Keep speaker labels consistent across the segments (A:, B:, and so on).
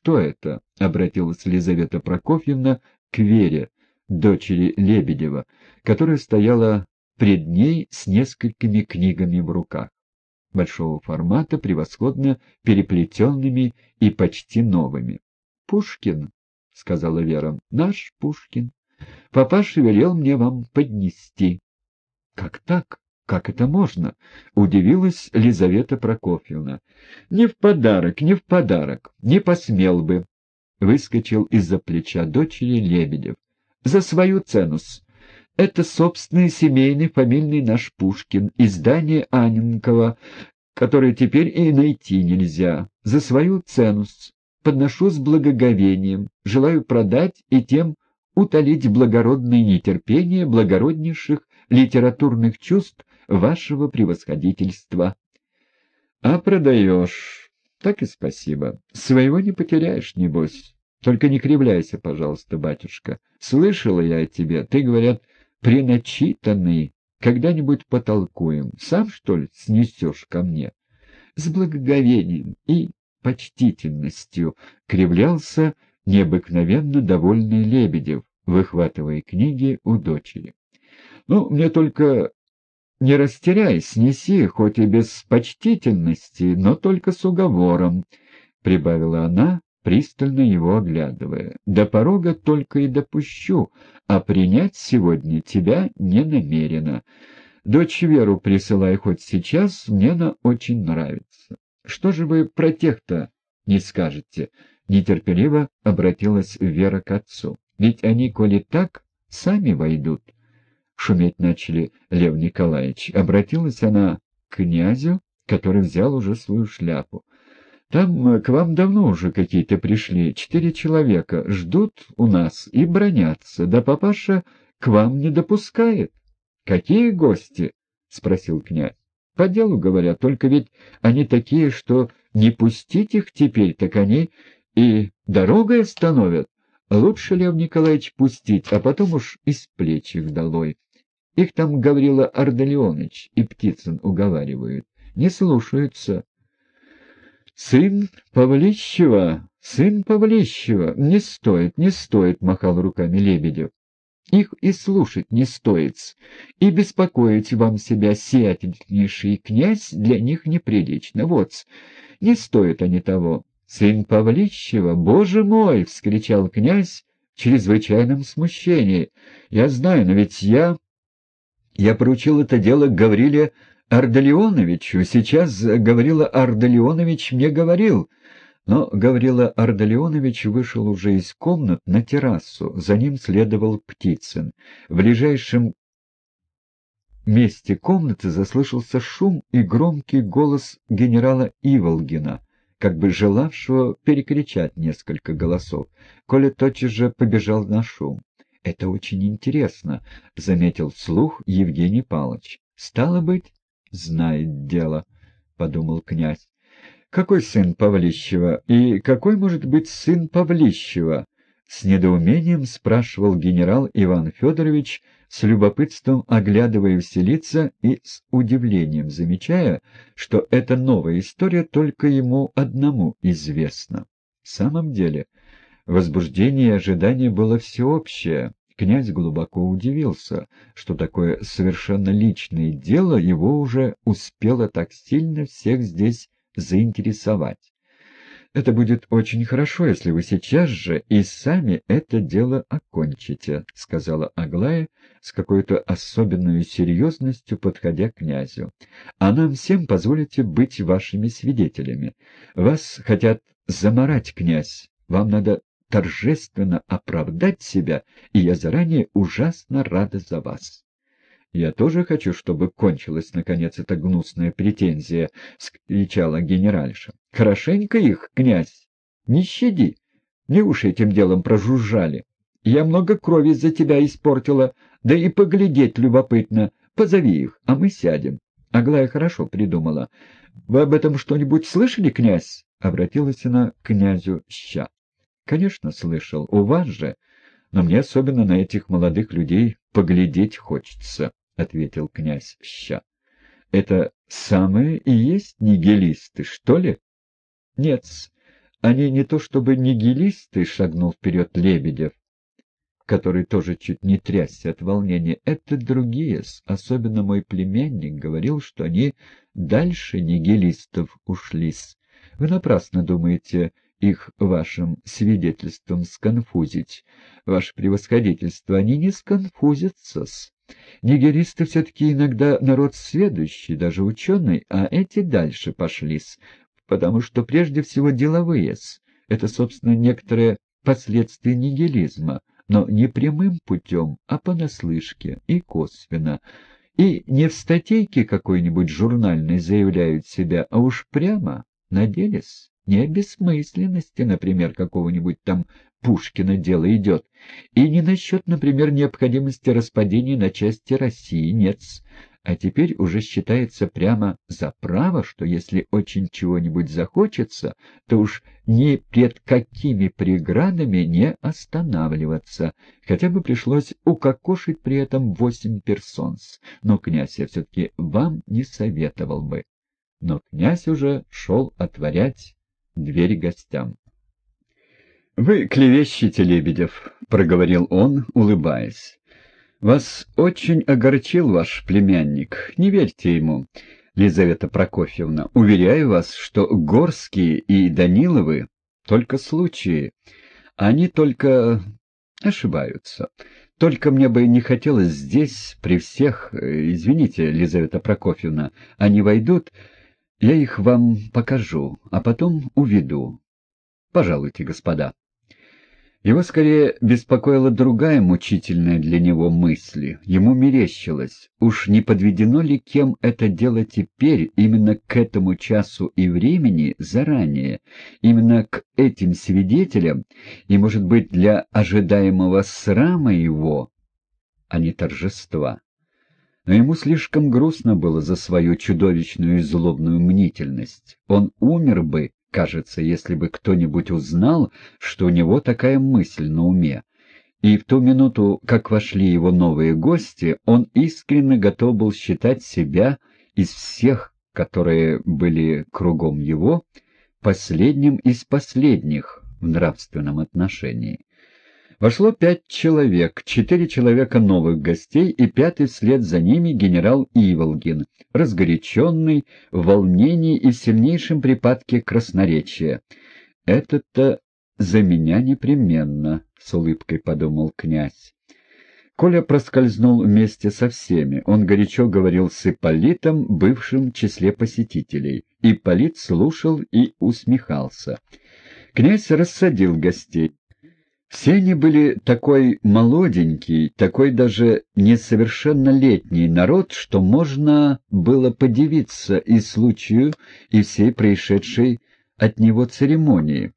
A: что это?» — обратилась Елизавета Прокофьевна к Вере, дочери Лебедева, которая стояла пред ней с несколькими книгами в руках, большого формата, превосходно переплетенными и почти новыми. «Пушкин», — сказала Вера, — «наш Пушкин. Папаша велел мне вам поднести». «Как так? Как это можно?» — удивилась Лизавета Прокофьевна. «Не в подарок, не в подарок, не посмел бы», — выскочил из-за плеча дочери Лебедев. «За свою ценус. Это собственный семейный фамильный наш Пушкин, издание Аненкова, которое теперь и найти нельзя. За свою ценус. Подношу с благоговением, желаю продать и тем утолить благородное нетерпение благороднейших литературных чувств вашего превосходительства. А продаешь. Так и спасибо. Своего не потеряешь, небось. Только не кривляйся, пожалуйста, батюшка. Слышала я о тебе. Ты, говорят, приначитанный. Когда-нибудь потолкуем. Сам, что ли, снесешь ко мне? С благоговением и почтительностью кривлялся необыкновенно довольный Лебедев, выхватывая книги у дочери. «Ну, мне только не растеряй, снеси, хоть и без почтительности, но только с уговором», — прибавила она, пристально его оглядывая. «До порога только и допущу, а принять сегодня тебя не намерена. Дочь Веру присылай хоть сейчас, мне она очень нравится. Что же вы про тех-то не скажете?» Нетерпеливо обратилась Вера к отцу. «Ведь они, коли так, сами войдут». Шуметь начали Лев Николаевич. Обратилась она к князю, который взял уже свою шляпу. «Там э, к вам давно уже какие-то пришли, четыре человека, ждут у нас и бронятся, да папаша к вам не допускает». «Какие гости?» — спросил князь. «По делу, говорят, только ведь они такие, что не пустить их теперь, так они и дорогой остановят. Лучше, Лев Николаевич, пустить, а потом уж из плеч их долой. Их там Гаврила Ардалионович и Птицын уговаривают. Не слушаются. «Сын Павлищева, сын Павлищева, не стоит, не стоит», — махал руками Лебедев. «Их и слушать не стоит, и беспокоить вам себя, сиятельнейший князь, для них неприлично. Вот, не стоят они того». «Сын Павлищева, боже мой!» — вскричал князь в чрезвычайном смущении. «Я знаю, но ведь я...» Я поручил это дело Гавриле Ардалионовичу. Сейчас Гаврила Ардалионович мне говорил. Но Гаврила Ардалионович вышел уже из комнат на террасу. За ним следовал Птицын. В ближайшем месте комнаты заслышался шум и громкий голос генерала Иволгина, как бы желавшего перекричать несколько голосов. Коля тотчас же побежал на шум. «Это очень интересно», — заметил вслух Евгений Павлович. «Стало быть, знает дело», — подумал князь. «Какой сын Павлищева? И какой может быть сын Павлищева?» С недоумением спрашивал генерал Иван Федорович, с любопытством оглядывая все лица и с удивлением замечая, что эта новая история только ему одному известна. В самом деле, возбуждение и ожидание было всеобщее, Князь глубоко удивился, что такое совершенно личное дело его уже успело так сильно всех здесь заинтересовать. «Это будет очень хорошо, если вы сейчас же и сами это дело окончите», — сказала Аглая с какой-то особенной серьезностью, подходя к князю. «А нам всем позволите быть вашими свидетелями. Вас хотят заморать, князь. Вам надо торжественно оправдать себя, и я заранее ужасно рада за вас. «Я тоже хочу, чтобы кончилась, наконец, эта гнусная претензия», — скричала генеральша. «Хорошенько их, князь! Не щади! Мне уши этим делом прожужжали. Я много крови за тебя испортила, да и поглядеть любопытно. Позови их, а мы сядем». Аглая хорошо придумала. «Вы об этом что-нибудь слышали, князь?» — обратилась она к князю Ща. Конечно, слышал. У вас же. Но мне особенно на этих молодых людей поглядеть хочется, — ответил князь Ща. Это самые и есть нигилисты, что ли? Нет, Они не то чтобы нигилисты, шагнул вперед Лебедев, который тоже чуть не трясся от волнения. Это другие, особенно мой племянник, говорил, что они дальше нигилистов ушлись. Вы напрасно думаете их вашим свидетельством сконфузить. Ваше превосходительство, они не сконфузятся-с. Нигеристы все-таки иногда народ сведущий, даже ученый, а эти дальше пошлись, потому что прежде всего деловые -с. Это, собственно, некоторые последствия нигилизма, но не прямым путем, а понаслышке и косвенно. И не в статейке какой-нибудь журнальной заявляют себя, а уж прямо на деле -с. Не о бессмысленности, например, какого-нибудь там Пушкина дело идет. И не насчет, например, необходимости распадения на части России, нет. А теперь уже считается прямо за право, что если очень чего-нибудь захочется, то уж ни пред какими преградами не останавливаться. Хотя бы пришлось укокошить при этом восемь персонс. Но, князь, я все-таки вам не советовал бы. Но князь уже шел отворять двери гостям. — Вы клевещете, Лебедев, — проговорил он, улыбаясь. — Вас очень огорчил ваш племянник. Не верьте ему, Лизавета Прокофьевна. Уверяю вас, что Горские и Даниловы — только случаи. Они только ошибаются. Только мне бы не хотелось здесь, при всех, э, извините, Лизавета Прокофьевна, они войдут... Я их вам покажу, а потом уведу. Пожалуйте, господа. Его скорее беспокоила другая мучительная для него мысль. Ему мерещилось, уж не подведено ли кем это дело теперь, именно к этому часу и времени, заранее, именно к этим свидетелям, и, может быть, для ожидаемого срама его, а не торжества но ему слишком грустно было за свою чудовищную и злобную мнительность. Он умер бы, кажется, если бы кто-нибудь узнал, что у него такая мысль на уме. И в ту минуту, как вошли его новые гости, он искренне готов был считать себя из всех, которые были кругом его, последним из последних в нравственном отношении. Вошло пять человек, четыре человека новых гостей и пятый вслед за ними генерал Иволгин, разгоряченный, в волнении и в сильнейшем припадке красноречия. «Это-то за меня непременно», — с улыбкой подумал князь. Коля проскользнул вместе со всеми. Он горячо говорил с Ипполитом, бывшим в числе посетителей. Ипполит слушал и усмехался. Князь рассадил гостей. Все они были такой молоденький, такой даже несовершеннолетний народ, что можно было подивиться и случаю, и всей происшедшей от него церемонии.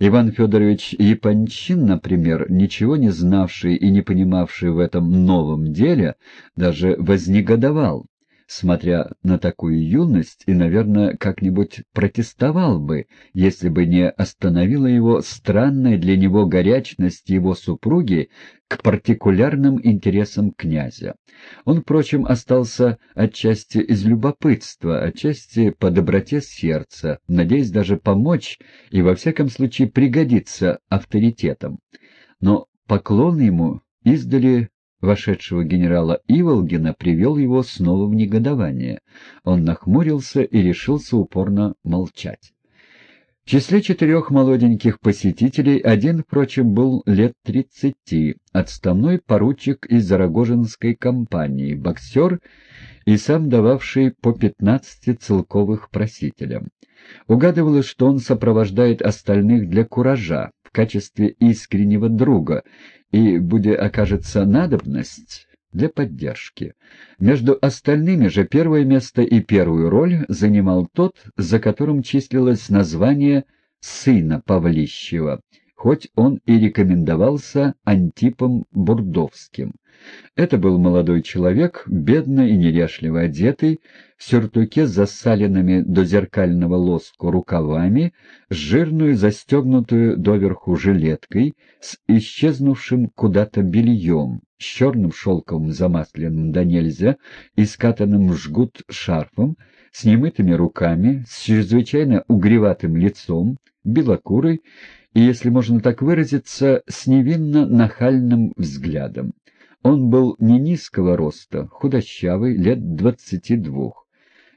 A: Иван Федорович Япончин, например, ничего не знавший и не понимавший в этом новом деле, даже вознегодовал смотря на такую юность, и, наверное, как-нибудь протестовал бы, если бы не остановила его странная для него горячность его супруги к партикулярным интересам князя. Он, впрочем, остался отчасти из любопытства, отчасти по доброте сердца, надеясь даже помочь и, во всяком случае, пригодиться авторитетом. Но поклон ему издали вошедшего генерала Иволгина привел его снова в негодование. Он нахмурился и решился упорно молчать. В числе четырех молоденьких посетителей один, впрочем, был лет тридцати, отставной поручик из Зарогожинской компании, боксер и сам дававший по пятнадцати целковых просителям. Угадывалось, что он сопровождает остальных для куража, в качестве искреннего друга, и, будет окажется надобность, для поддержки. Между остальными же первое место и первую роль занимал тот, за которым числилось название «сына Павлищева», хоть он и рекомендовался Антипом Бурдовским. Это был молодой человек, бедно и неряшливо одетый, в сюртуке с засаленными до зеркального лоску рукавами, с жирную застегнутую доверху жилеткой, с исчезнувшим куда-то бельем, с черным шелковым замасленным до нельзя и скатанным жгут шарфом, с немытыми руками, с чрезвычайно угреватым лицом, белокурый и, если можно так выразиться, с невинно нахальным взглядом. Он был не низкого роста, худощавый, лет двадцати двух.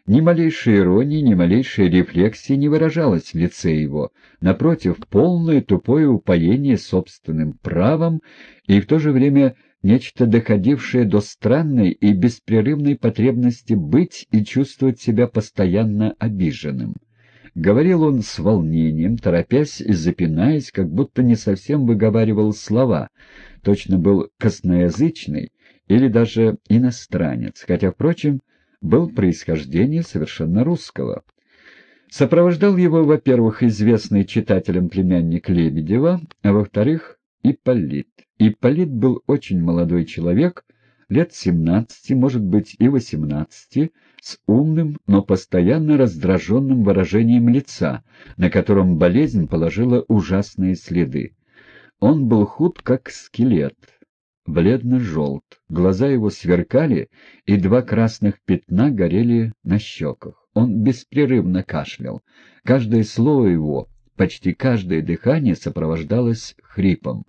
A: Ни малейшей иронии, ни малейшей рефлексии не выражалось в лице его. Напротив, полное тупое упоение собственным правом и в то же время нечто доходившее до странной и беспрерывной потребности быть и чувствовать себя постоянно обиженным. Говорил он с волнением, торопясь и запинаясь, как будто не совсем выговаривал слова, точно был косноязычный или даже иностранец, хотя, впрочем, был происхождения совершенно русского. Сопровождал его, во-первых, известный читателям племянник Лебедева, а во-вторых, Ипполит. Ипполит был очень молодой человек, лет семнадцати, может быть, и восемнадцати, с умным, но постоянно раздраженным выражением лица, на котором болезнь положила ужасные следы. Он был худ, как скелет, бледно-желт, глаза его сверкали, и два красных пятна горели на щеках. Он беспрерывно кашлял. Каждое слово его, почти каждое дыхание сопровождалось хрипом.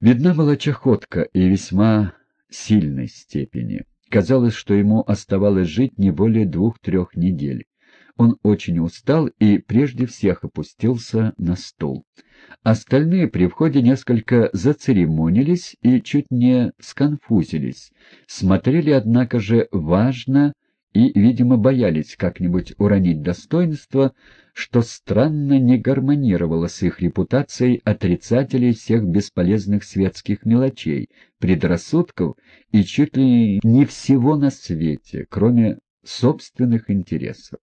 A: Видна была чахотка и весьма сильной степени. Казалось, что ему оставалось жить не более двух-трех недель. Он очень устал и прежде всех опустился на стул. Остальные при входе несколько зацеремонились и чуть не сконфузились. Смотрели, однако же, важно и, видимо, боялись как-нибудь уронить достоинство, что странно не гармонировало с их репутацией отрицателей всех бесполезных светских мелочей, предрассудков и чуть ли не всего на свете, кроме собственных интересов.